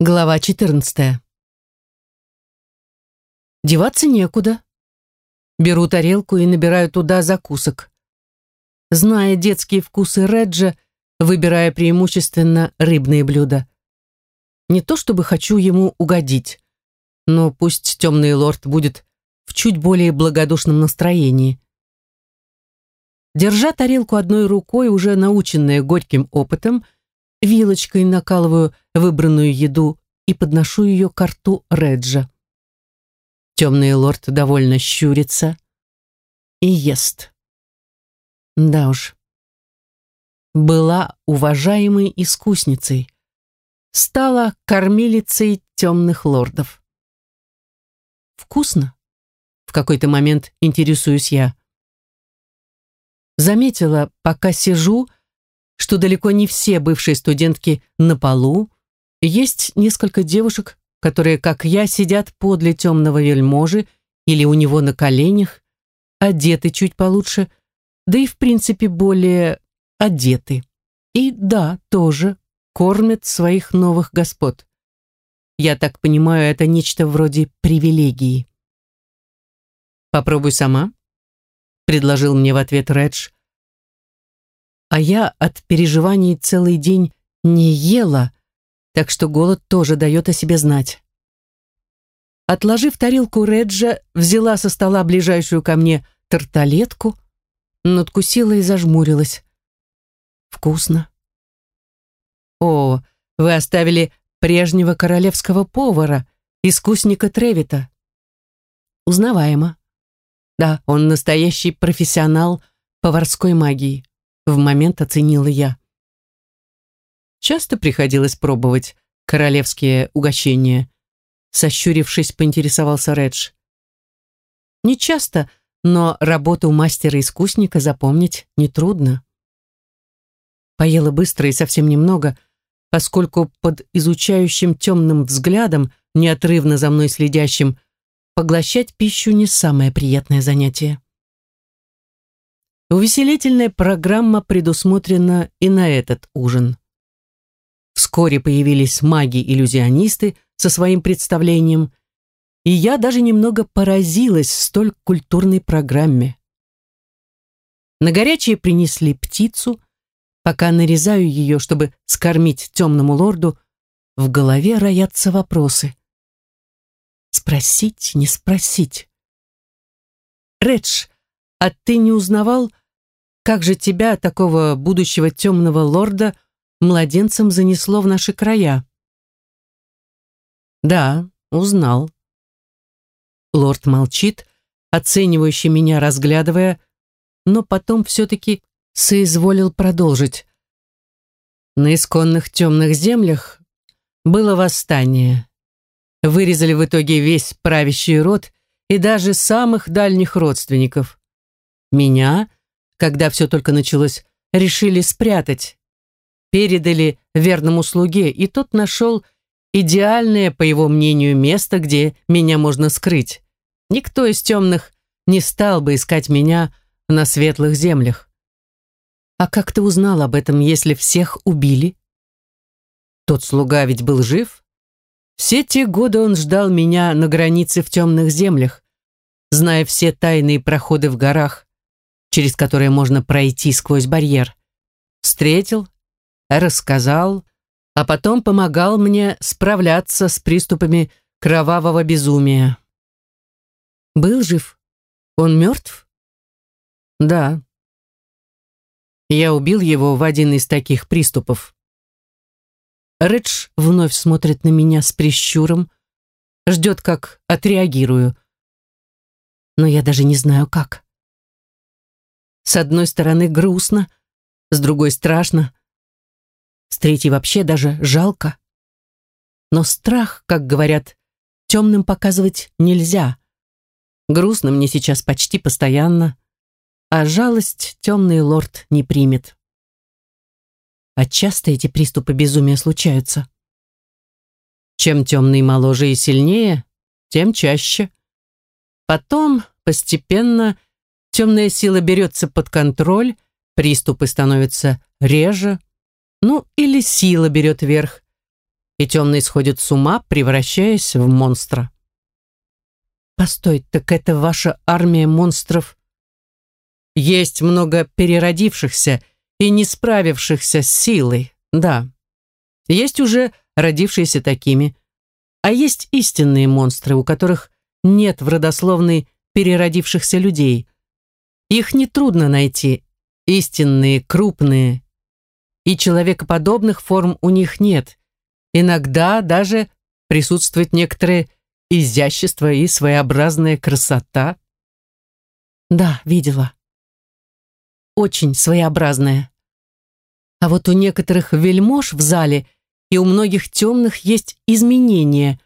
Глава 14. Деваться некуда. Беру тарелку и набираю туда закусок. Зная детские вкусы Реджа, выбирая преимущественно рыбные блюда. Не то чтобы хочу ему угодить, но пусть темный лорд будет в чуть более благодушном настроении. Держа тарелку одной рукой, уже наученная горьким опытом, вилочкой накалываю выбранную еду и подношу ее к рту Реджа. Темный лорд довольно щурится и ест. Да уж. Была уважаемой искусницей. Стала кормилицей темных лордов. Вкусно? В какой-то момент интересуюсь я. Заметила, пока сижу, что далеко не все бывшие студентки на полу, есть несколько девушек, которые, как я, сидят подле темного вельможи или у него на коленях, одеты чуть получше, да и в принципе более одеты. И да, тоже кормят своих новых господ. Я так понимаю, это нечто вроде привилегии. «Попробуй сама», — предложил мне в ответ Редж, а я от переживаний целый день не ела, так что голод тоже дает о себе знать. Отложив тарелку Реджа, взяла со стола ближайшую ко мне тарталетку, надкусила и зажмурилась. Вкусно. О, вы оставили прежнего королевского повара, искусника Тревита. Узнаваемо. Да, он настоящий профессионал поварской магии в момент оценила я. Часто приходилось пробовать королевские угощения. Сощурившись, поинтересовался Редж. Не часто, но работу мастера-искусника запомнить нетрудно. Поела быстро и совсем немного, поскольку под изучающим темным взглядом, неотрывно за мной следящим, поглощать пищу не самое приятное занятие. Увеселительная программа предусмотрена и на этот ужин. Вскоре появились маги-иллюзионисты со своим представлением, и я даже немного поразилась столь культурной программе. На горячее принесли птицу, пока нарезаю ее, чтобы скормить темному лорду, в голове роятся вопросы. Спросить, не спросить. Редж, а ты не узнавал, как же тебя, такого будущего темного лорда, младенцем занесло в наши края? Да, узнал. Лорд молчит, оценивающий меня, разглядывая, но потом все-таки соизволил продолжить. На исконных темных землях было восстание. Вырезали в итоге весь правящий род и даже самых дальних родственников. Меня, когда все только началось, решили спрятать. Передали верному слуге, и тот нашел идеальное, по его мнению, место, где меня можно скрыть. Никто из темных не стал бы искать меня на светлых землях. А как ты узнал об этом, если всех убили? Тот слуга ведь был жив. Все те годы он ждал меня на границе в темных землях, зная все тайные проходы в горах, через которые можно пройти сквозь барьер. Встретил, рассказал, а потом помогал мне справляться с приступами кровавого безумия. Был жив? Он мертв? Да. Я убил его в один из таких приступов. Редж вновь смотрит на меня с прищуром, ждет, как отреагирую. Но я даже не знаю, как. С одной стороны грустно, с другой страшно, с третьей вообще даже жалко. Но страх, как говорят, темным показывать нельзя. Грустно мне сейчас почти постоянно, а жалость темный лорд не примет. А часто эти приступы безумия случаются. Чем темный моложе и сильнее, тем чаще. Потом, постепенно, Темная сила берется под контроль, приступы становятся реже, ну или сила берет верх. и темный сходит с ума, превращаясь в монстра. Постой, так это ваша армия монстров? Есть много переродившихся и не справившихся с силой, да. Есть уже родившиеся такими, а есть истинные монстры, у которых нет в родословной переродившихся людей. Их нетрудно найти, истинные, крупные, и человекоподобных форм у них нет. Иногда даже присутствует некоторое изящество и своеобразная красота. Да, видела. Очень своеобразная. А вот у некоторых вельмож в зале и у многих темных есть изменения,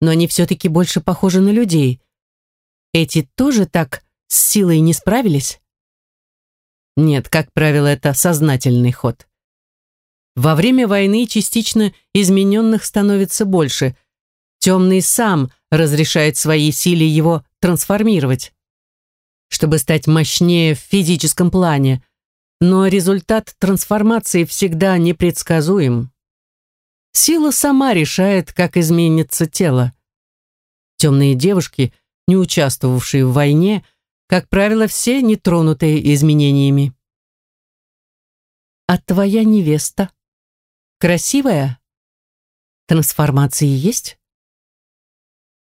но они все-таки больше похожи на людей. Эти тоже так с силой не справились? Нет, как правило, это сознательный ход. Во время войны частично измененных становится больше. Темный сам разрешает своей силе его трансформировать, чтобы стать мощнее в физическом плане. Но результат трансформации всегда непредсказуем. Сила сама решает, как изменится тело. Темные девушки, не участвовавшие в войне, как правило, все нетронутые изменениями. А твоя невеста? Красивая? Трансформации есть?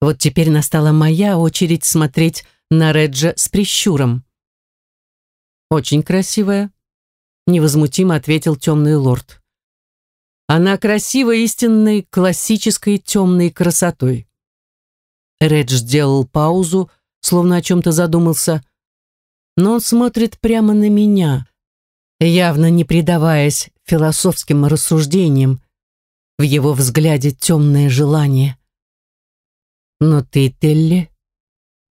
Вот теперь настала моя очередь смотреть на Реджа с прищуром. «Очень красивая», — невозмутимо ответил темный лорд. «Она красива истинной классической темной красотой». Редж сделал паузу, словно о чем-то задумался, но он смотрит прямо на меня, явно не предаваясь философским рассуждениям, в его взгляде темное желание. Но ты, Телли,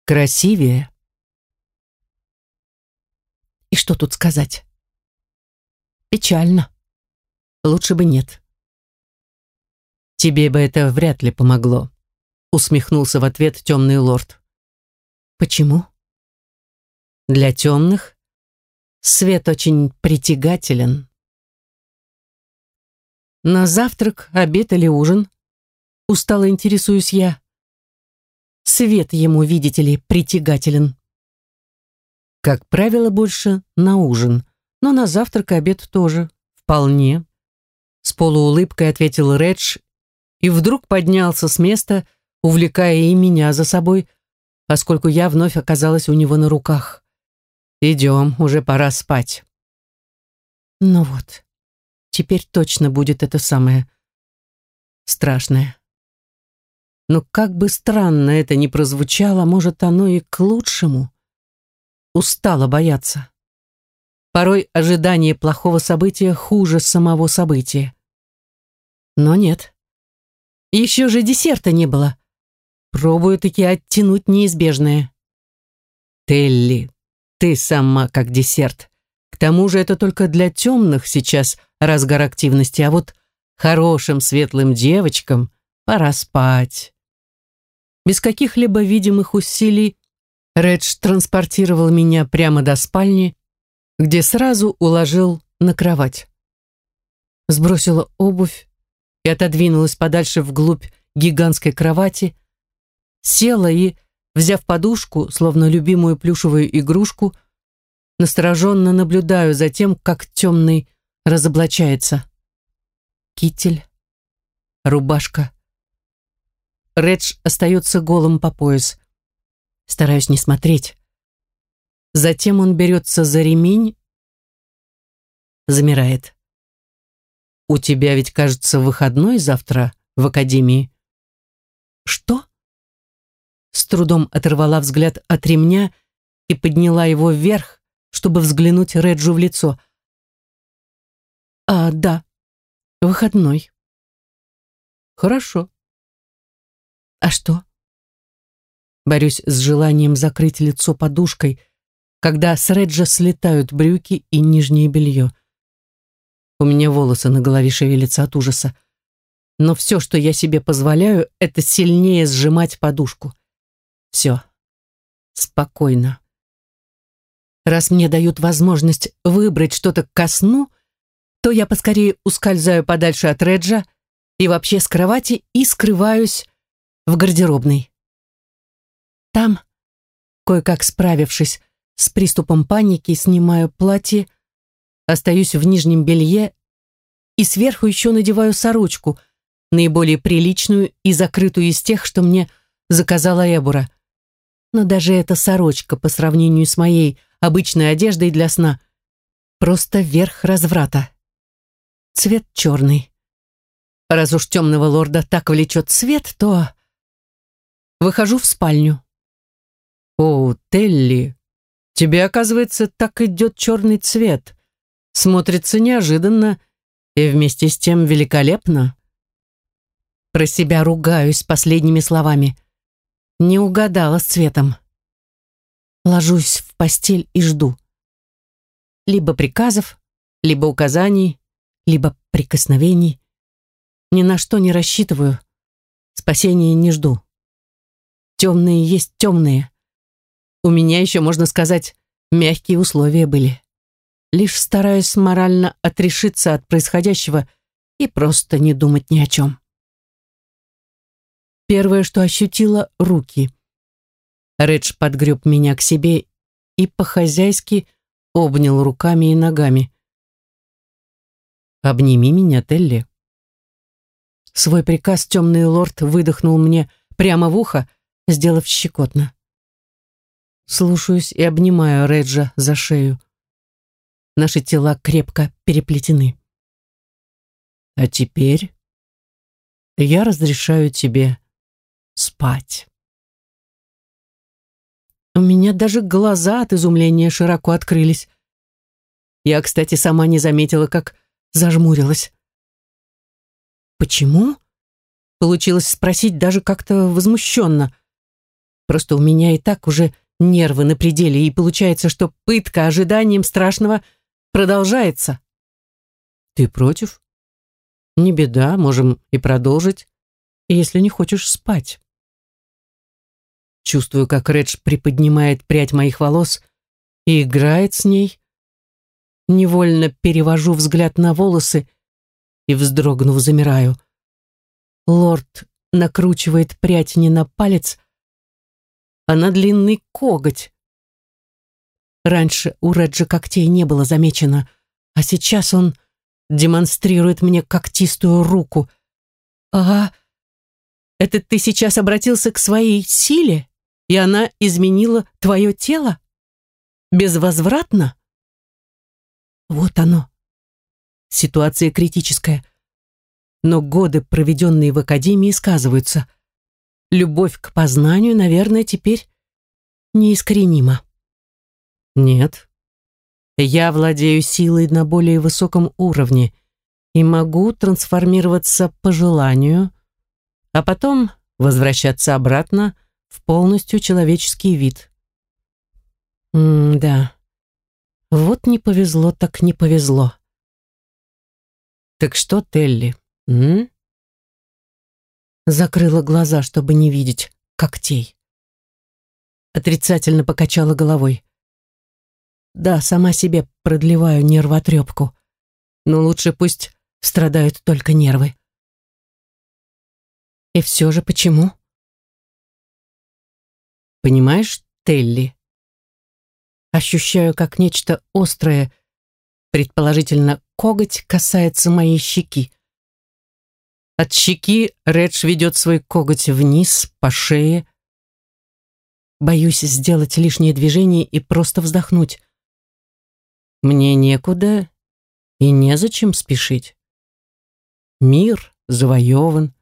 красивее. И что тут сказать? Печально. Лучше бы нет. Тебе бы это вряд ли помогло, усмехнулся в ответ темный лорд. Почему? Для темных свет очень притягателен. На завтрак, обед или ужин? Устало интересуюсь я. Свет ему, видите ли, притягателен. Как правило, больше на ужин, но на завтрак и обед тоже. Вполне. С полуулыбкой ответил Редж и вдруг поднялся с места, увлекая и меня за собой, поскольку я вновь оказалась у него на руках. «Идем, уже пора спать». Ну вот, теперь точно будет это самое страшное. Но как бы странно это ни прозвучало, может, оно и к лучшему. Устала бояться. Порой ожидание плохого события хуже самого события. Но нет. Еще же десерта не было. Пробую таки оттянуть неизбежное. Телли, ты сама как десерт. К тому же это только для темных сейчас разгар активности, а вот хорошим светлым девочкам пора спать. Без каких-либо видимых усилий Редж транспортировал меня прямо до спальни, где сразу уложил на кровать. Сбросила обувь и отодвинулась подальше вглубь гигантской кровати, села и, взяв подушку, словно любимую плюшевую игрушку, настороженно наблюдаю за тем, как темный разоблачается. Китель, рубашка, Редж остается голым по пояс. Стараюсь не смотреть. Затем он берется за ремень, замирает. «У тебя ведь, кажется, выходной завтра в академии». «Что?» С трудом оторвала взгляд от ремня и подняла его вверх, чтобы взглянуть Реджу в лицо. «А, да, выходной». «Хорошо», а что? Борюсь с желанием закрыть лицо подушкой, когда с Реджа слетают брюки и нижнее белье. У меня волосы на голове шевелятся от ужаса. Но все, что я себе позволяю, это сильнее сжимать подушку. Все. Спокойно. Раз мне дают возможность выбрать что-то ко сну, то я поскорее ускользаю подальше от Реджа и вообще с кровати и скрываюсь в гардеробной. Там, кое-как справившись с приступом паники, снимаю платье, остаюсь в нижнем белье и сверху еще надеваю сорочку, наиболее приличную и закрытую из тех, что мне заказала Эбура. Но даже эта сорочка по сравнению с моей обычной одеждой для сна просто верх разврата. Цвет черный. Раз уж темного лорда так влечет цвет, то... Выхожу в спальню. «О, Телли, тебе, оказывается, так идет черный цвет. Смотрится неожиданно и вместе с тем великолепно». Про себя ругаюсь последними словами. Не угадала с цветом. Ложусь в постель и жду. Либо приказов, либо указаний, либо прикосновений. Ни на что не рассчитываю. Спасения не жду. Темные есть темные. У меня еще, можно сказать, мягкие условия были. Лишь стараюсь морально отрешиться от происходящего и просто не думать ни о чем. Первое, что ощутила — руки. Редж подгреб меня к себе и по-хозяйски обнял руками и ногами. «Обними меня, Телли». Свой приказ темный лорд выдохнул мне прямо в ухо, сделав щекотно. Слушаюсь и обнимаю Реджа за шею. Наши тела крепко переплетены. А теперь я разрешаю тебе спать. У меня даже глаза от изумления широко открылись. Я, кстати, сама не заметила, как зажмурилась. Почему? Получилось спросить даже как-то возмущенно. Просто у меня и так уже нервы на пределе, и получается, что пытка ожиданием страшного продолжается. Ты против? Не беда, можем и продолжить, если не хочешь спать. Чувствую, как Редж приподнимает прядь моих волос и играет с ней. Невольно перевожу взгляд на волосы и, вздрогнув, замираю. Лорд накручивает прядь не на палец, а на длинный коготь. Раньше у Реджа когтей не было замечено, а сейчас он демонстрирует мне когтистую руку. «Ага, это ты сейчас обратился к своей силе, и она изменила твое тело? Безвозвратно?» Вот оно. Ситуация критическая. Но годы, проведенные в академии, сказываются – любовь к познанию, наверное, теперь неискоренима. Нет. Я владею силой на более высоком уровне и могу трансформироваться по желанию, а потом возвращаться обратно в полностью человеческий вид. М-да. Вот не повезло, так не повезло. Так что, Телли, м? закрыла глаза, чтобы не видеть когтей. Отрицательно покачала головой. Да, сама себе продлеваю нервотрепку, но лучше пусть страдают только нервы. И все же почему? Понимаешь, Телли? Ощущаю, как нечто острое, предположительно коготь, касается моей щеки. От щеки Редж ведет свой коготь вниз, по шее. Боюсь сделать лишнее движение и просто вздохнуть. Мне некуда и незачем спешить. Мир завоеван,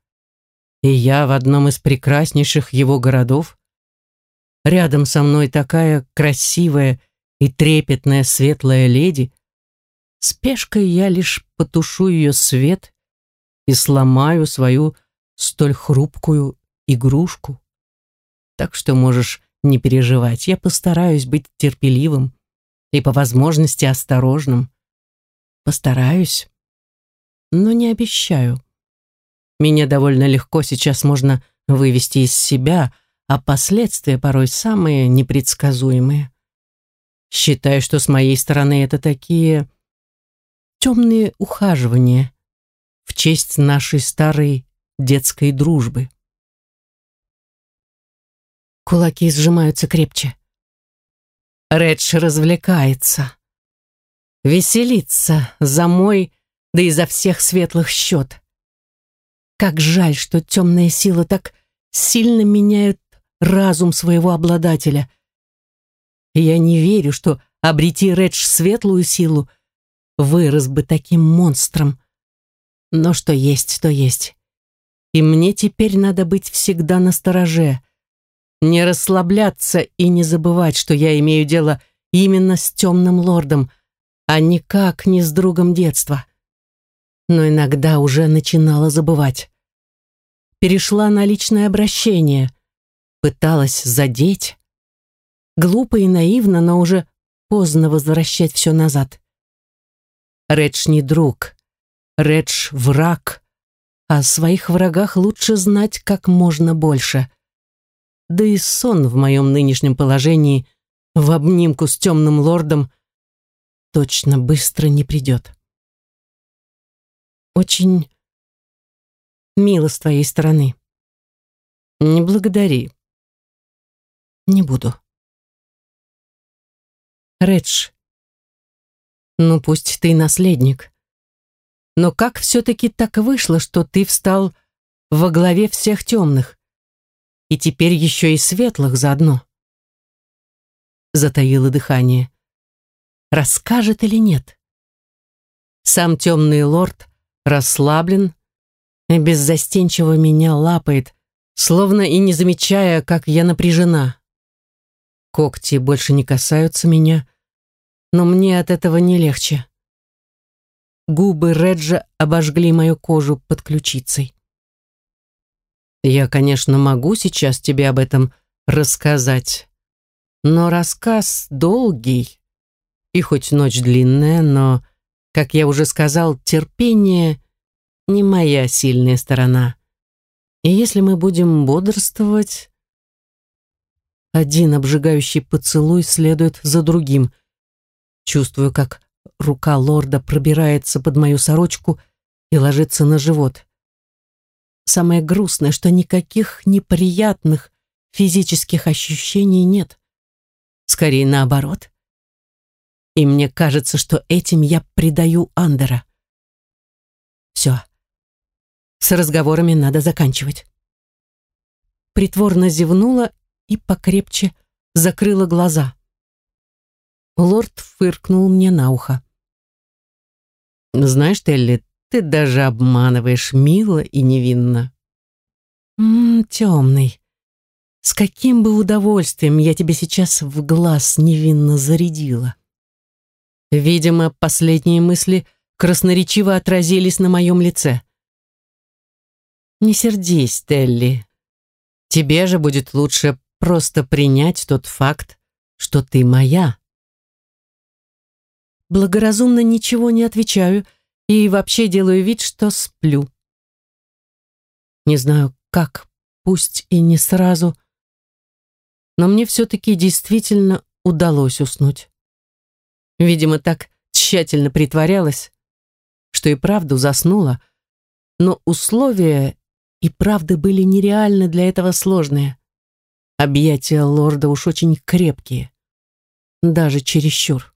и я в одном из прекраснейших его городов. Рядом со мной такая красивая и трепетная светлая леди. Спешкой я лишь потушу ее свет и сломаю свою столь хрупкую игрушку. Так что можешь не переживать, я постараюсь быть терпеливым и по возможности осторожным. Постараюсь, но не обещаю. Меня довольно легко сейчас можно вывести из себя, а последствия порой самые непредсказуемые. Считаю, что с моей стороны это такие темные ухаживания, в честь нашей старой детской дружбы. Кулаки сжимаются крепче. Редж развлекается. Веселится за мой, да и за всех светлых счет. Как жаль, что темная сила так сильно меняет разум своего обладателя. Я не верю, что обрети Редж светлую силу, вырос бы таким монстром. Но что есть, то есть. И мне теперь надо быть всегда на стороже, не расслабляться и не забывать, что я имею дело именно с темным лордом, а никак не с другом детства. Но иногда уже начинала забывать. Перешла на личное обращение, пыталась задеть. Глупо и наивно, но уже поздно возвращать все назад. Редж не друг, Редж враг, а о своих врагах лучше знать как можно больше. Да и сон в моем нынешнем положении в обнимку с темным лордом точно быстро не придет. Очень мило с твоей стороны. Не благодари. Не буду. Редж, ну пусть ты наследник, но как все-таки так вышло, что ты встал во главе всех темных? И теперь еще и светлых заодно. Затаило дыхание. Расскажет или нет? Сам темный лорд расслаблен и беззастенчиво меня лапает, словно и не замечая, как я напряжена. Когти больше не касаются меня, но мне от этого не легче. Губы Реджа обожгли мою кожу под ключицей. Я, конечно, могу сейчас тебе об этом рассказать, но рассказ долгий, и хоть ночь длинная, но, как я уже сказал, терпение не моя сильная сторона. И если мы будем бодрствовать... Один обжигающий поцелуй следует за другим. Чувствую, как Рука лорда пробирается под мою сорочку и ложится на живот. Самое грустное, что никаких неприятных физических ощущений нет. Скорее наоборот. И мне кажется, что этим я предаю Андера. Все. С разговорами надо заканчивать. Притворно зевнула и покрепче закрыла глаза. Лорд фыркнул мне на ухо. «Знаешь, Телли, ты даже обманываешь мило и невинно». «Ммм, темный, с каким бы удовольствием я тебе сейчас в глаз невинно зарядила». Видимо, последние мысли красноречиво отразились на моем лице. «Не сердись, Телли. Тебе же будет лучше просто принять тот факт, что ты моя» благоразумно ничего не отвечаю и вообще делаю вид, что сплю. Не знаю, как, пусть и не сразу, но мне все-таки действительно удалось уснуть. Видимо, так тщательно притворялась, что и правду заснула, но условия и правда были нереально для этого сложные. Объятия лорда уж очень крепкие, даже чересчур.